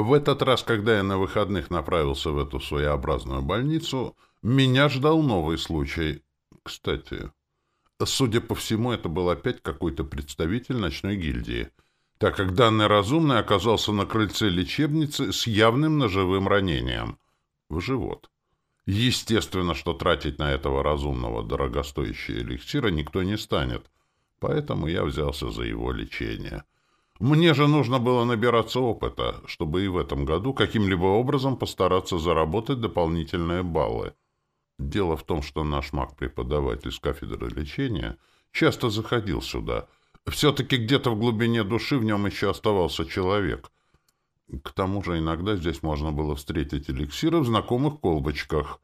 В этот раз, когда я на выходных направился в эту своеобразную больницу, меня ждал новый случай. Кстати, судя по всему, это был опять какой-то представитель ночной гильдии, так как данный разумный оказался на крыльце лечебницы с явным ножевым ранением в живот. Естественно, что тратить на этого разумного дорогостоящие эликсиры никто не станет, поэтому я взялся за его лечение. Мне же нужно было набираться опыта, чтобы и в этом году каким-либо образом постараться заработать дополнительные баллы. Дело в том, что наш маг-преподаватель с кафедры лечения часто заходил сюда. Все-таки где-то в глубине души в нем еще оставался человек. К тому же иногда здесь можно было встретить эликсиры в знакомых колбочках.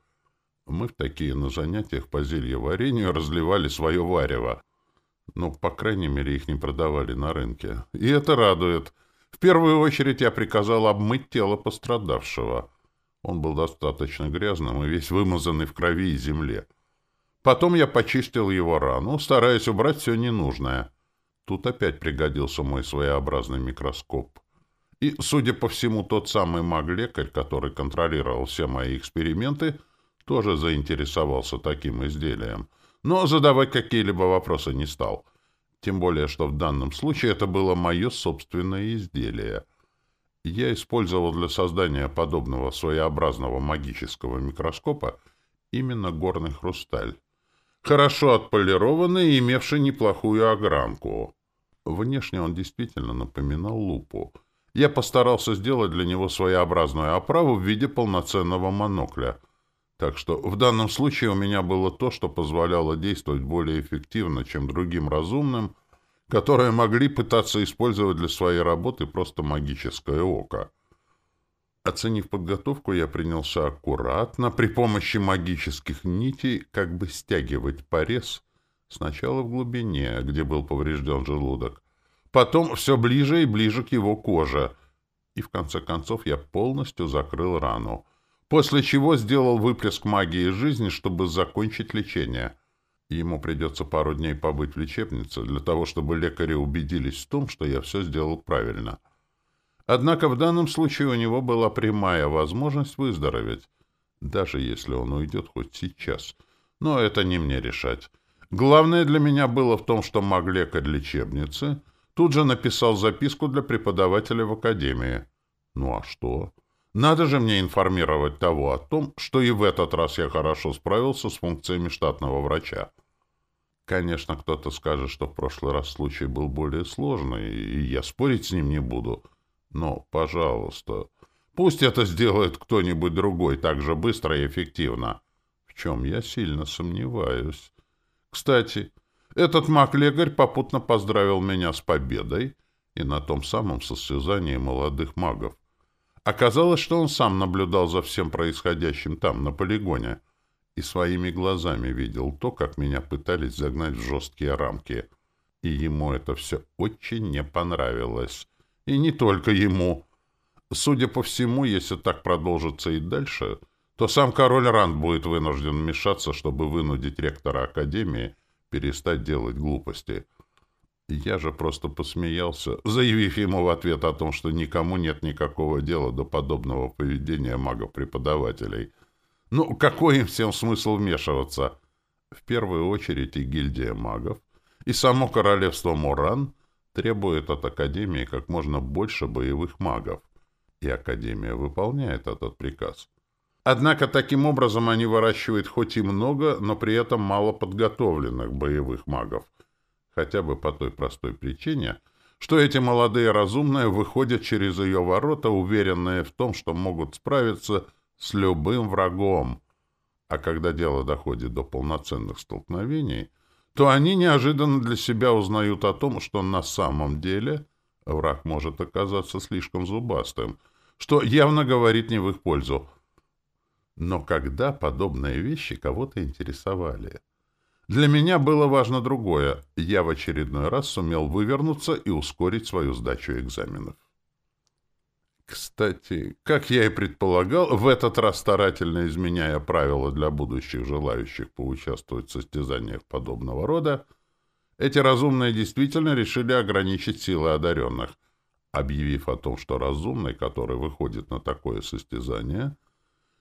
Мы в такие на занятиях по зельеварению разливали свое варево. Ну, по крайней мере, их не продавали на рынке. И это радует. В первую очередь я приказал обмыть тело пострадавшего. Он был достаточно грязным и весь вымазанный в крови и земле. Потом я почистил его рану, стараясь убрать все ненужное. Тут опять пригодился мой своеобразный микроскоп. И, судя по всему, тот самый маг-лекарь, который контролировал все мои эксперименты, тоже заинтересовался таким изделием — но задавать какие-либо вопросы не стал. Тем более, что в данном случае это было мое собственное изделие. Я использовал для создания подобного своеобразного магического микроскопа именно горный хрусталь. Хорошо отполированный и имевший неплохую огранку. Внешне он действительно напоминал лупу. Я постарался сделать для него своеобразную оправу в виде полноценного монокля — так что в данном случае у меня было то, что позволяло действовать более эффективно, чем другим разумным, которые могли пытаться использовать для своей работы просто магическое око. Оценив подготовку, я принялся аккуратно, при помощи магических нитей, как бы стягивать порез, сначала в глубине, где был поврежден желудок, потом все ближе и ближе к его коже, и в конце концов я полностью закрыл рану — после чего сделал выплеск магии жизни, чтобы закончить лечение. Ему придется пару дней побыть в лечебнице для того, чтобы лекари убедились в том, что я все сделал правильно. Однако в данном случае у него была прямая возможность выздороветь, даже если он уйдет хоть сейчас. Но это не мне решать. Главное для меня было в том, что маг-лекарь лечебницы тут же написал записку для преподавателя в академии. Ну а что? Надо же мне информировать того о том, что и в этот раз я хорошо справился с функциями штатного врача. Конечно, кто-то скажет, что в прошлый раз случай был более сложный, и я спорить с ним не буду. Но, пожалуйста, пусть это сделает кто-нибудь другой так же быстро и эффективно. В чем я сильно сомневаюсь. Кстати, этот маг-лекарь попутно поздравил меня с победой и на том самом состязании молодых магов. Оказалось, что он сам наблюдал за всем происходящим там, на полигоне, и своими глазами видел то, как меня пытались загнать в жесткие рамки. И ему это все очень не понравилось. И не только ему. Судя по всему, если так продолжится и дальше, то сам король Ранд будет вынужден вмешаться, чтобы вынудить ректора Академии перестать делать глупости — я же просто посмеялся, заявив ему в ответ о том, что никому нет никакого дела до подобного поведения магов-преподавателей. Ну, какой им всем смысл вмешиваться? В первую очередь и гильдия магов, и само королевство Муран требует от Академии как можно больше боевых магов, и Академия выполняет этот приказ. Однако таким образом они выращивают хоть и много, но при этом мало подготовленных боевых магов — хотя бы по той простой причине, что эти молодые разумные выходят через ее ворота, уверенные в том, что могут справиться с любым врагом. А когда дело доходит до полноценных столкновений, то они неожиданно для себя узнают о том, что на самом деле враг может оказаться слишком зубастым, что явно говорит не в их пользу. Но когда подобные вещи кого-то интересовали — для меня было важно другое. Я в очередной раз сумел вывернуться и ускорить свою сдачу экзаменов. Кстати, как я и предполагал, в этот раз старательно изменяя правила для будущих желающих поучаствовать в состязаниях подобного рода, эти разумные действительно решили ограничить силы одаренных. объявив о том, что разумный, который выходит на такое состязание,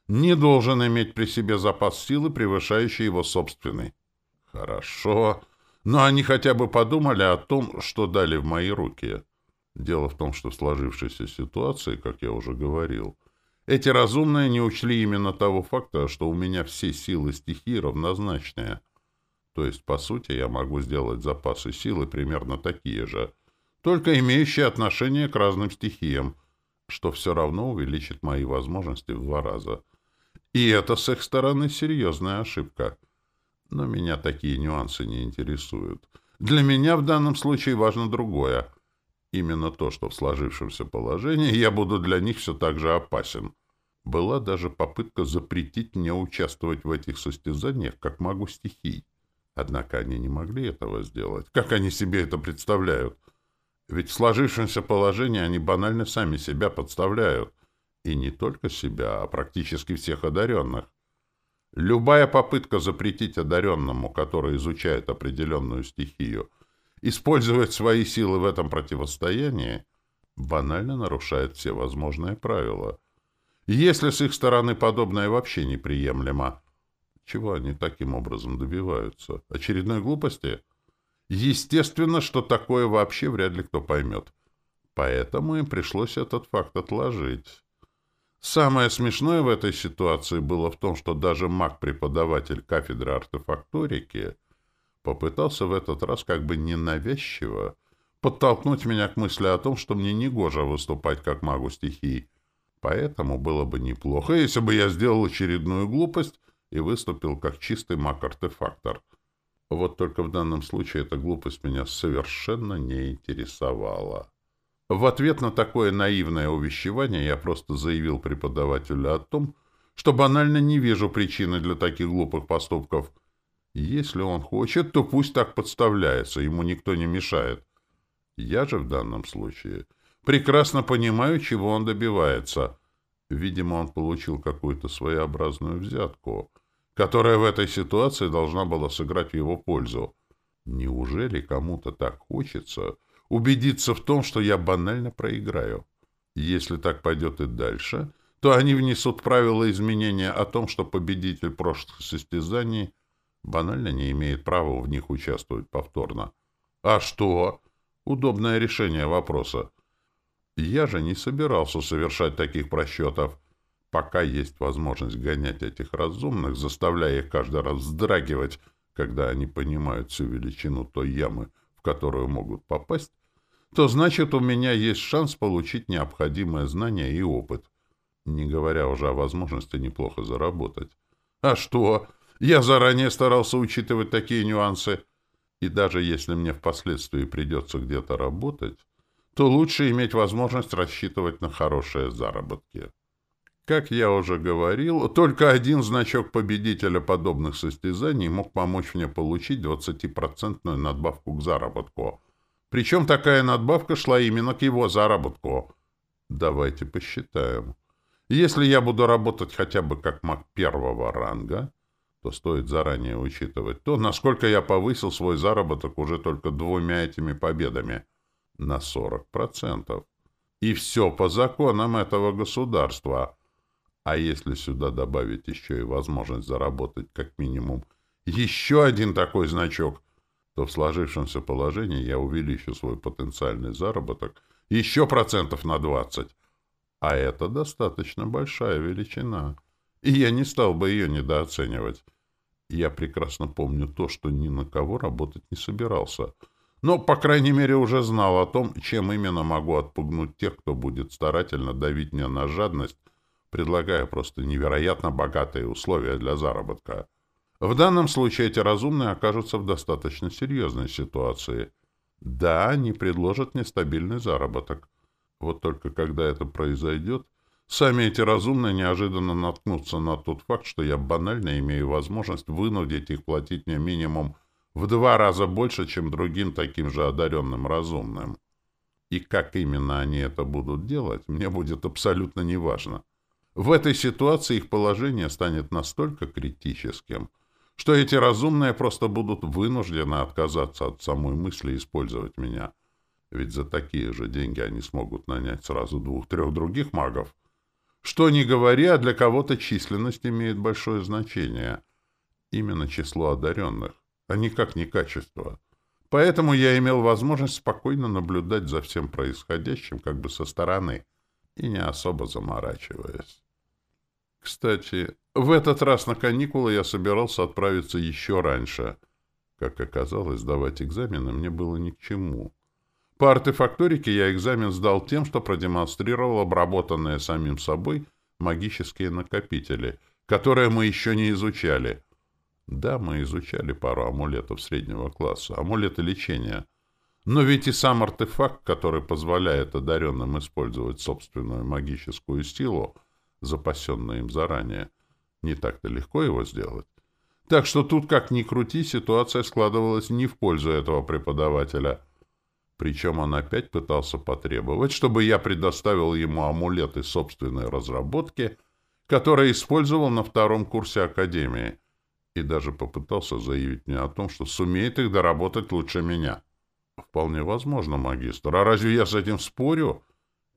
не должен иметь при себе запас силы, превышающий его собственный. Хорошо, но они хотя бы подумали о том, что дали в мои руки. Дело в том, что в сложившейся ситуации, как я уже говорил, эти разумные не учли именно того факта, что у меня все силы стихии равнозначные. То есть, по сути, я могу сделать запасы силы примерно такие же, только имеющие отношение к разным стихиям, что все равно увеличит мои возможности в два раза. И это с их стороны серьезная ошибка. Но меня такие нюансы не интересуют. Для меня в данном случае важно другое. Именно то, что в сложившемся положении я буду для них все так же опасен. Была даже попытка запретить мне участвовать в этих состязаниях, как могу стихий. Однако они не могли этого сделать. Как они себе это представляют? Ведь в сложившемся положении они банально сами себя подставляют. И не только себя, а практически всех одаренных. Любая попытка запретить одаренному, который изучает определенную стихию, использовать свои силы в этом противостоянии, банально нарушает все возможные правила. Если с их стороны подобное вообще неприемлемо, чего они таким образом добиваются? Очередной глупости? Естественно, что такое вообще вряд ли кто поймет. Поэтому им пришлось этот факт отложить. Самое смешное в этой ситуации было в том, что даже маг-преподаватель кафедры артефакторики Попытался в этот раз как бы ненавязчиво подтолкнуть меня к мысли о том, что мне негоже выступать как магу стихий. Поэтому было бы неплохо, если бы я сделал очередную глупость и выступил как чистый маг-артефактор. Вот только в данном случае эта глупость меня совершенно не интересовала. В ответ на такое наивное увещевание я просто заявил преподавателю о том, что банально не вижу причины для таких глупых поступков — если он хочет, то пусть так подставляется, ему никто не мешает. Я же в данном случае прекрасно понимаю, чего он добивается. Видимо, он получил какую-то своеобразную взятку, которая в этой ситуации должна была сыграть в его пользу. Неужели кому-то так хочется убедиться в том, что я банально проиграю? Если так пойдет и дальше, то они внесут правила изменения о том, что победитель прошлых состязаний — банально не имеет права в них участвовать повторно. А что? Удобное решение вопроса. Я же не собирался совершать таких просчетов. Пока есть возможность гонять этих разумных, заставляя их каждый раз вздрагивать, когда они понимают всю величину той ямы, которую могут попасть, то значит у меня есть шанс получить необходимое знание и опыт, не говоря уже о возможности неплохо заработать. А что? Я заранее старался учитывать такие нюансы. И даже если мне впоследствии придется где-то работать, то лучше иметь возможность рассчитывать на хорошие заработки. Как я уже говорил, только один значок победителя подобных состязаний мог помочь мне получить 20% надбавку к заработку. Причем такая надбавка шла именно к его заработку. Давайте посчитаем. Если я буду работать хотя бы как маг первого ранга, то стоит заранее учитывать то, насколько я повысил свой заработок уже только двумя этими победами на 40%. И все по законам этого государства. А если сюда добавить еще и возможность заработать как минимум еще один такой значок, то в сложившемся положении я увеличу свой потенциальный заработок еще процентов на 20. А это достаточно большая величина. И я не стал бы ее недооценивать. Я прекрасно помню то, что ни на кого работать не собирался. Но, по крайней мере, уже знал о том, чем именно могу отпугнуть тех, кто будет старательно давить мне на жадность, предлагая просто невероятно богатые условия для заработка. В данном случае эти разумные окажутся в достаточно серьезной ситуации. Да, они предложат нестабильный заработок. Вот только когда это произойдет, Сами эти разумные неожиданно наткнутся на тот факт, что я банально имею возможность вынудить их платить мне минимум в два раза больше, чем другим таким же одаренным разумным. И как именно они это будут делать, мне будет абсолютно неважно. В этой ситуации их положение станет настолько критическим, что эти разумные просто будут вынуждены отказаться от самой мысли использовать меня. Ведь за такие же деньги они смогут нанять сразу двух-трех других магов. Что ни говори, а для кого-то численность имеет большое значение. Именно число одаренных, а никак не качество. Поэтому я имел возможность спокойно наблюдать за всем происходящим как бы со стороны и не особо заморачиваясь. Кстати, в этот раз на каникулы я собирался отправиться еще раньше. Как оказалось, сдавать экзамены мне было ни к чему. По артефакторике я экзамен сдал тем, что продемонстрировал обработанные самим собой магические накопители, которые мы еще не изучали. Да, мы изучали пару амулетов среднего класса, амулеты лечения. Но ведь и сам артефакт, который позволяет одаренным использовать собственную магическую силу, запасенную им заранее, не так-то легко его сделать. Так что тут, как ни крути, ситуация складывалась не в пользу этого преподавателя — причем он опять пытался потребовать, чтобы я предоставил ему амулеты собственной разработки, которые использовал на втором курсе Академии, и даже попытался заявить мне о том, что сумеет их доработать лучше меня. «Вполне возможно, магистр. А разве я с этим спорю?»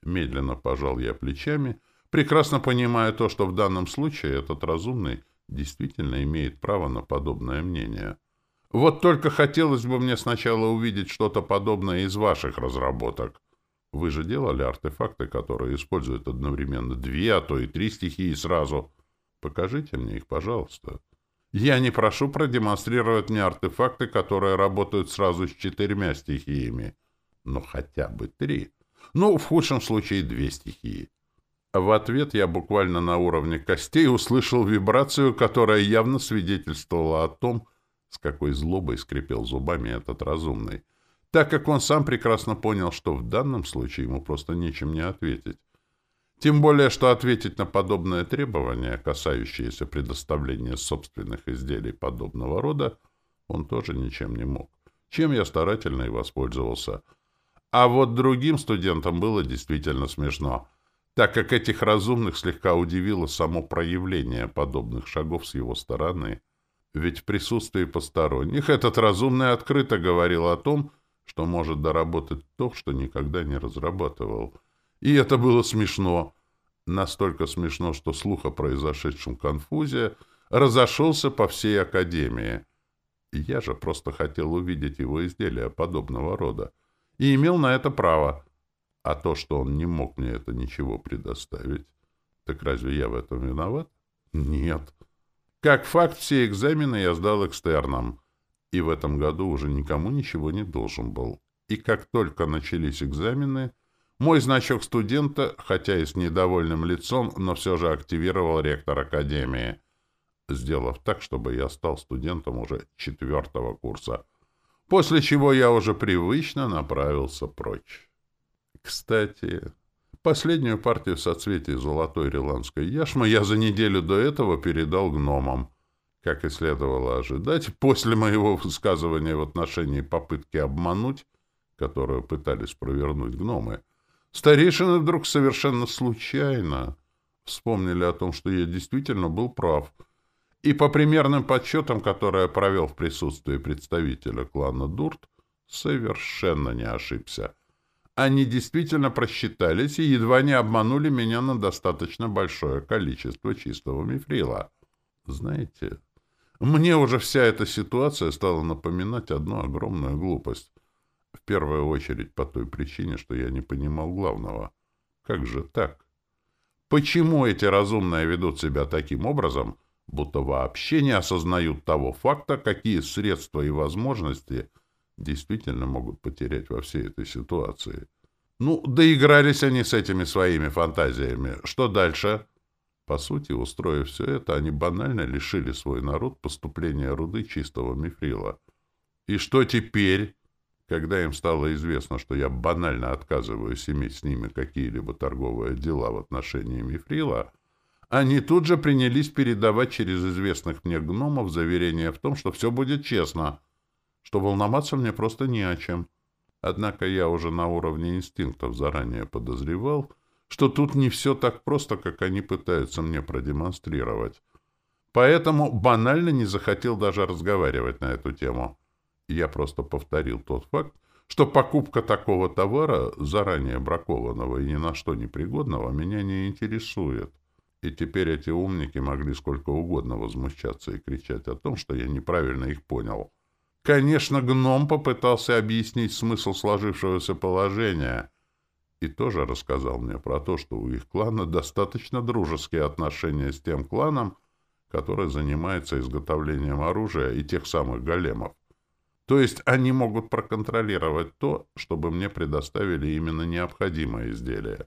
Медленно пожал я плечами, прекрасно понимая то, что в данном случае этот разумный действительно имеет право на подобное мнение. Вот только хотелось бы мне сначала увидеть что-то подобное из ваших разработок. Вы же делали артефакты, которые используют одновременно две, а то и три стихии сразу. Покажите мне их, пожалуйста. Я не прошу продемонстрировать мне артефакты, которые работают сразу с четырьмя стихиями. Но хотя бы три. Ну, в худшем случае две стихии. В ответ я буквально на уровне костей услышал вибрацию, которая явно свидетельствовала о том, с какой злобой скрипел зубами этот разумный, так как он сам прекрасно понял, что в данном случае ему просто нечем не ответить. Тем более, что ответить на подобное требование, касающееся предоставления собственных изделий подобного рода, он тоже ничем не мог, чем я старательно и воспользовался. А вот другим студентам было действительно смешно, так как этих разумных слегка удивило само проявление подобных шагов с его стороны — ведь в присутствии посторонних этот разумный открыто говорил о том, что может доработать то, что никогда не разрабатывал. И это было смешно. Настолько смешно, что слух о произошедшем конфузе разошелся по всей Академии. Я же просто хотел увидеть его изделия подобного рода. И имел на это право. А то, что он не мог мне это ничего предоставить, так разве я в этом виноват? Нет. Как факт, все экзамены я сдал экстерном, и в этом году уже никому ничего не должен был. И как только начались экзамены, мой значок студента, хотя и с недовольным лицом, но все же активировал ректор Академии, сделав так, чтобы я стал студентом уже четвертого курса, после чего я уже привычно направился прочь. Кстати, Последнюю партию соцветий золотой риландской яшмы я за неделю до этого передал гномам. Как и следовало ожидать, после моего высказывания в отношении попытки обмануть, которую пытались провернуть гномы, старейшины вдруг совершенно случайно вспомнили о том, что я действительно был прав, и по примерным подсчетам, которые я провел в присутствии представителя клана Дурт, совершенно не ошибся. Они действительно просчитались и едва не обманули меня на достаточно большое количество чистого мифрила. Знаете, мне уже вся эта ситуация стала напоминать одну огромную глупость. В первую очередь по той причине, что я не понимал главного. Как же так? Почему эти разумные ведут себя таким образом, будто вообще не осознают того факта, какие средства и возможности действительно могут потерять во всей этой ситуации. Ну, доигрались они с этими своими фантазиями. Что дальше? По сути, устроив все это, они банально лишили свой народ поступления руды чистого мифрила. И что теперь? Когда им стало известно, что я банально отказываюсь иметь с ними какие-либо торговые дела в отношении мифрила, они тут же принялись передавать через известных мне гномов заверение в том, что все будет честно — что волноваться мне просто не о чем. Однако я уже на уровне инстинктов заранее подозревал, что тут не все так просто, как они пытаются мне продемонстрировать. Поэтому банально не захотел даже разговаривать на эту тему. Я просто повторил тот факт, что покупка такого товара, заранее бракованного и ни на что не пригодного, меня не интересует. И теперь эти умники могли сколько угодно возмущаться и кричать о том, что я неправильно их понял. Конечно, гном попытался объяснить смысл сложившегося положения и тоже рассказал мне про то, что у их клана достаточно дружеские отношения с тем кланом, который занимается изготовлением оружия и тех самых големов. То есть они могут проконтролировать то, чтобы мне предоставили именно необходимое изделие.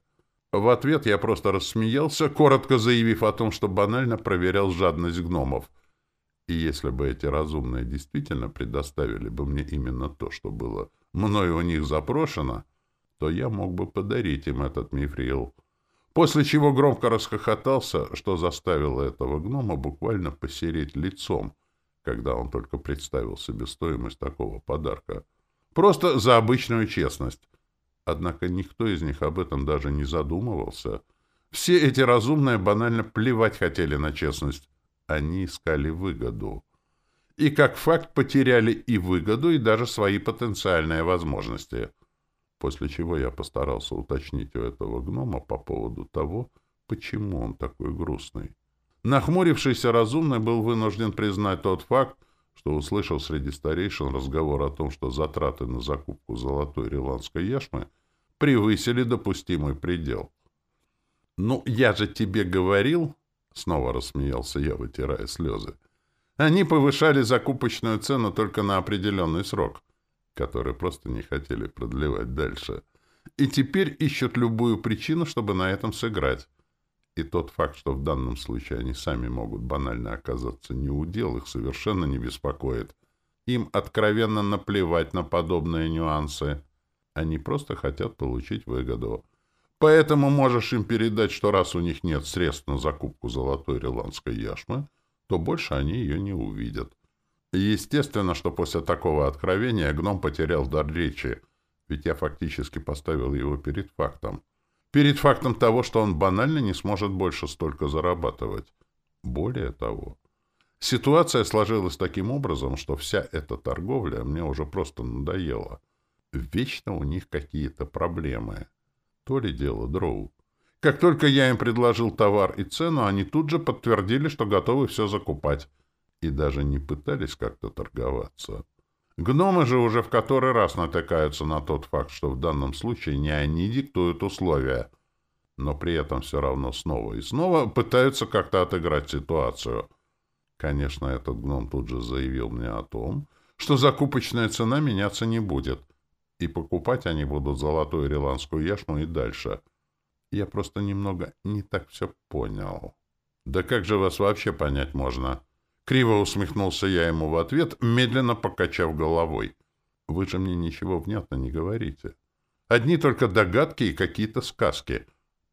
В ответ я просто рассмеялся, коротко заявив о том, что банально проверял жадность гномов. И если бы эти разумные действительно предоставили бы мне именно то, что было мною у них запрошено, то я мог бы подарить им этот мифрил. После чего громко расхохотался, что заставило этого гнома буквально посереть лицом, когда он только представил себе стоимость такого подарка. Просто за обычную честность. Однако никто из них об этом даже не задумывался. Все эти разумные банально плевать хотели на честность. Они искали выгоду. И как факт потеряли и выгоду, и даже свои потенциальные возможности. После чего я постарался уточнить у этого гнома по поводу того, почему он такой грустный. Нахмурившийся разумный был вынужден признать тот факт, что услышал среди старейшин разговор о том, что затраты на закупку золотой риландской яшмы превысили допустимый предел. «Ну, я же тебе говорил...» — снова рассмеялся я, вытирая слезы. «Они повышали закупочную цену только на определенный срок, который просто не хотели продлевать дальше, и теперь ищут любую причину, чтобы на этом сыграть». И тот факт, что в данном случае они сами могут банально оказаться не у дел, их совершенно не беспокоит. Им откровенно наплевать на подобные нюансы. Они просто хотят получить выгоду. Поэтому можешь им передать, что раз у них нет средств на закупку золотой риландской яшмы, то больше они ее не увидят. естественно, что после такого откровения гном потерял дар речи, ведь я фактически поставил его перед фактом перед фактом того, что он банально не сможет больше столько зарабатывать. Более того, ситуация сложилась таким образом, что вся эта торговля мне уже просто надоела. Вечно у них какие-то проблемы. То ли дело дроу. Как только я им предложил товар и цену, они тут же подтвердили, что готовы все закупать. И даже не пытались как-то торговаться. Гномы же уже в который раз натыкаются на тот факт, что в данном случае не они диктуют условия, но при этом все равно снова и снова пытаются как-то отыграть ситуацию. Конечно, этот гном тут же заявил мне о том, что закупочная цена меняться не будет, и покупать они будут золотую риландскую яшму и дальше. Я просто немного не так все понял. Да как же вас вообще понять можно? — Криво усмехнулся я ему в ответ, медленно покачав головой. «Вы же мне ничего внятно не говорите. Одни только догадки и какие-то сказки.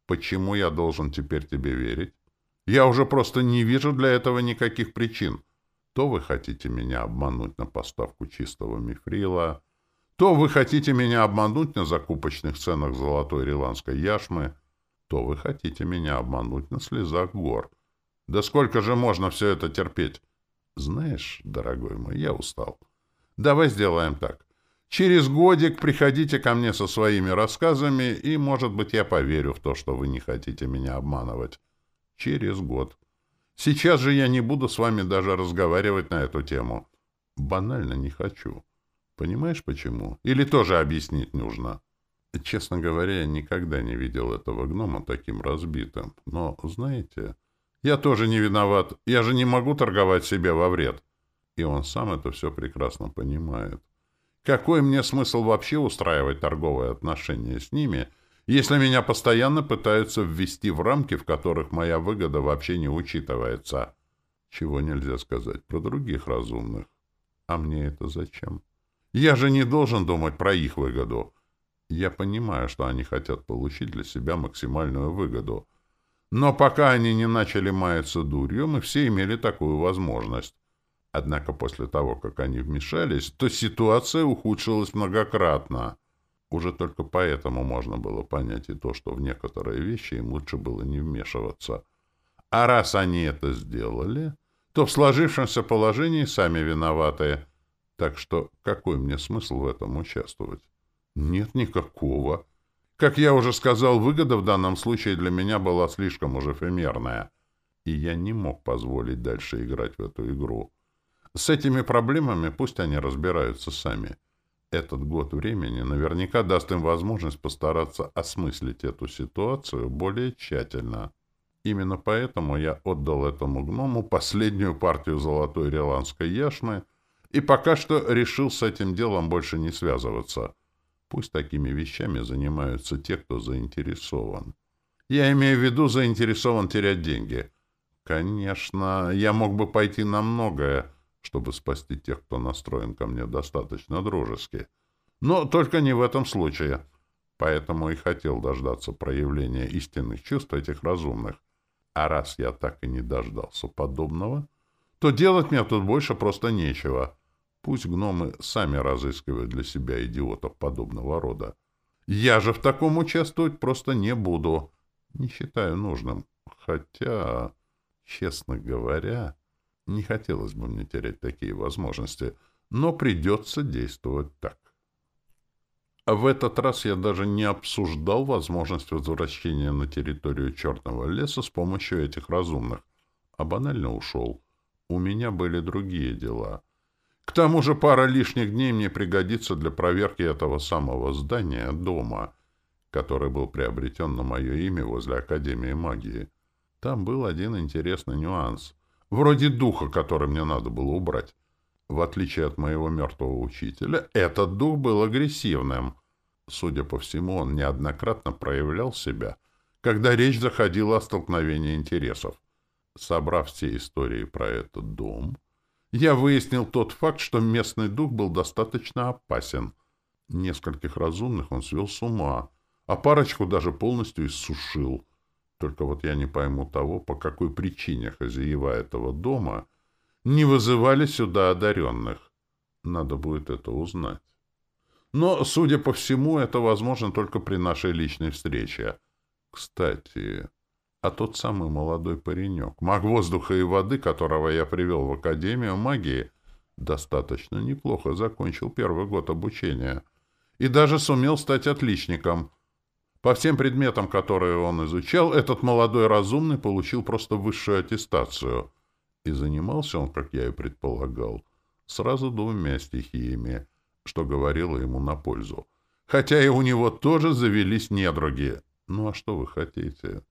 Почему я должен теперь тебе верить? Я уже просто не вижу для этого никаких причин. То вы хотите меня обмануть на поставку чистого мифрила, то вы хотите меня обмануть на закупочных ценах золотой риландской яшмы, то вы хотите меня обмануть на слезах гор». Да сколько же можно все это терпеть? Знаешь, дорогой мой, я устал. Давай сделаем так. Через годик приходите ко мне со своими рассказами, и, может быть, я поверю в то, что вы не хотите меня обманывать. Через год. Сейчас же я не буду с вами даже разговаривать на эту тему. Банально не хочу. Понимаешь, почему? Или тоже объяснить нужно? Честно говоря, я никогда не видел этого гнома таким разбитым. Но, знаете... Я тоже не виноват. Я же не могу торговать себе во вред. И он сам это все прекрасно понимает. Какой мне смысл вообще устраивать торговые отношения с ними, если меня постоянно пытаются ввести в рамки, в которых моя выгода вообще не учитывается? Чего нельзя сказать про других разумных. А мне это зачем? Я же не должен думать про их выгоду. Я понимаю, что они хотят получить для себя максимальную выгоду — но пока они не начали маяться дурью, мы все имели такую возможность. Однако после того, как они вмешались, то ситуация ухудшилась многократно. Уже только поэтому можно было понять и то, что в некоторые вещи им лучше было не вмешиваться. А раз они это сделали, то в сложившемся положении сами виноватые. Так что какой мне смысл в этом участвовать? Нет никакого. Как я уже сказал, выгода в данном случае для меня была слишком уже эфемерная, и я не мог позволить дальше играть в эту игру. С этими проблемами пусть они разбираются сами. Этот год времени наверняка даст им возможность постараться осмыслить эту ситуацию более тщательно. Именно поэтому я отдал этому гному последнюю партию золотой реландской яшмы и пока что решил с этим делом больше не связываться. Пусть такими вещами занимаются те, кто заинтересован. Я имею в виду заинтересован терять деньги. Конечно, я мог бы пойти на многое, чтобы спасти тех, кто настроен ко мне достаточно дружески. Но только не в этом случае. Поэтому и хотел дождаться проявления истинных чувств этих разумных. А раз я так и не дождался подобного, то делать мне тут больше просто нечего. Пусть гномы сами разыскивают для себя идиотов подобного рода. Я же в таком участвовать просто не буду. Не считаю нужным. Хотя, честно говоря, не хотелось бы мне терять такие возможности, но придется действовать так. А в этот раз я даже не обсуждал возможность возвращения на территорию Черного леса с помощью этих разумных, а банально ушел. У меня были другие дела. К тому же пара лишних дней мне пригодится для проверки этого самого здания дома, который был приобретен на мое имя возле Академии магии. Там был один интересный нюанс. Вроде духа, который мне надо было убрать. В отличие от моего мертвого учителя, этот дух был агрессивным. Судя по всему, он неоднократно проявлял себя, когда речь заходила о столкновении интересов. Собрав все истории про этот дом, я выяснил тот факт, что местный дух был достаточно опасен. Нескольких разумных он свел с ума, а парочку даже полностью иссушил. Только вот я не пойму того, по какой причине хозяева этого дома не вызывали сюда одаренных. Надо будет это узнать. Но, судя по всему, это возможно только при нашей личной встрече. Кстати, а тот самый молодой паренек, маг воздуха и воды, которого я привел в Академию магии, достаточно неплохо закончил первый год обучения и даже сумел стать отличником. По всем предметам, которые он изучал, этот молодой разумный получил просто высшую аттестацию. И занимался он, как я и предполагал, сразу двумя стихиями — что говорило ему на пользу. Хотя и у него тоже завелись недруги. Ну а что вы хотите?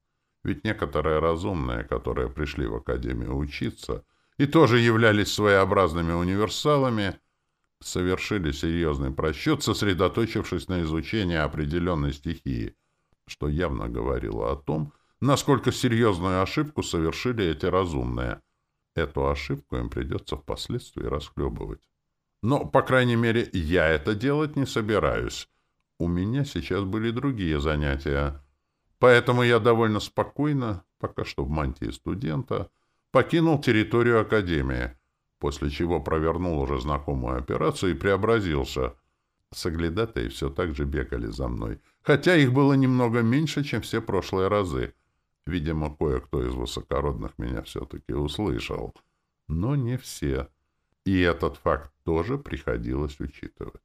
Ведь некоторые разумные, которые пришли в Академию учиться и тоже являлись своеобразными универсалами, совершили серьезный просчет, сосредоточившись на изучении определенной стихии, что явно говорило о том, насколько серьезную ошибку совершили эти разумные. Эту ошибку им придется впоследствии расхлебывать. Но, по крайней мере, я это делать не собираюсь. У меня сейчас были другие занятия. Поэтому я довольно спокойно, пока что в мантии студента, покинул территорию Академии, после чего провернул уже знакомую операцию и преобразился. Соглядатые все так же бегали за мной, хотя их было немного меньше, чем все прошлые разы. Видимо, кое-кто из высокородных меня все-таки услышал. Но не все. И этот факт тоже приходилось учитывать.